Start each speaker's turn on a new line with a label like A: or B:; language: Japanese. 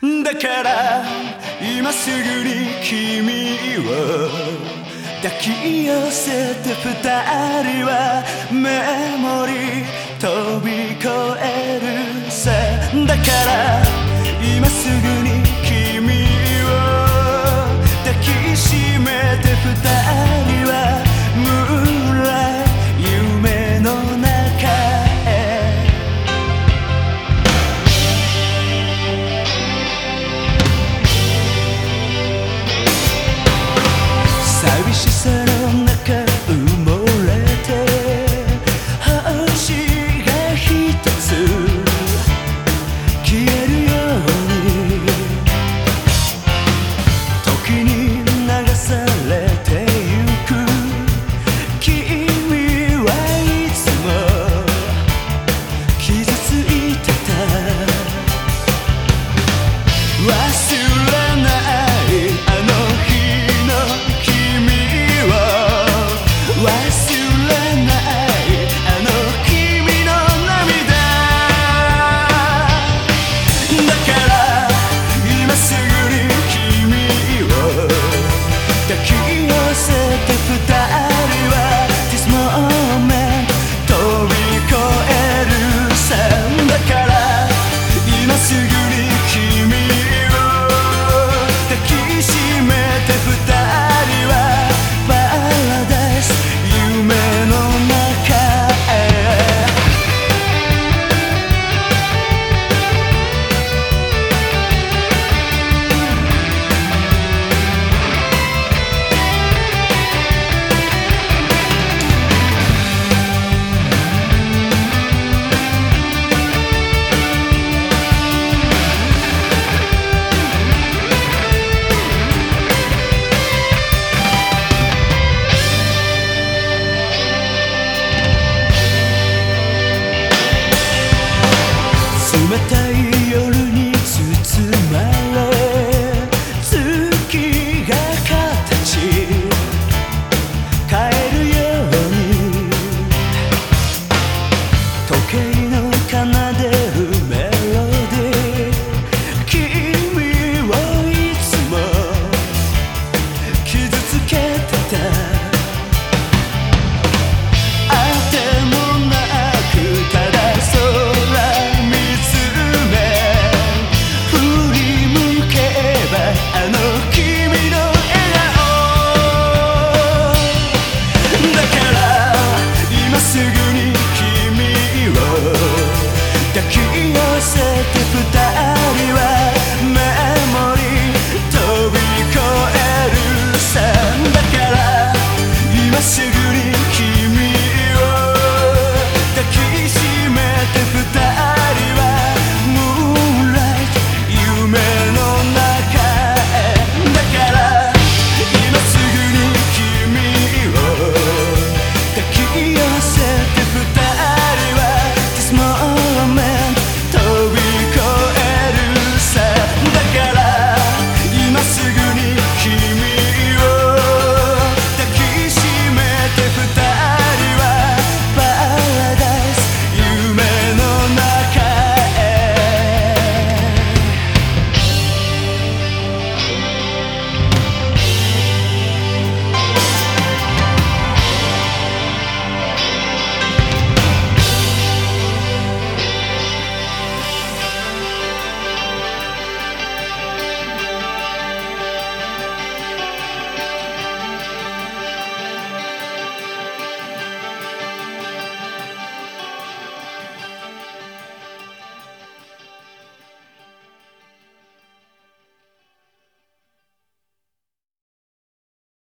A: だから今すぐに君を抱き寄せて二人は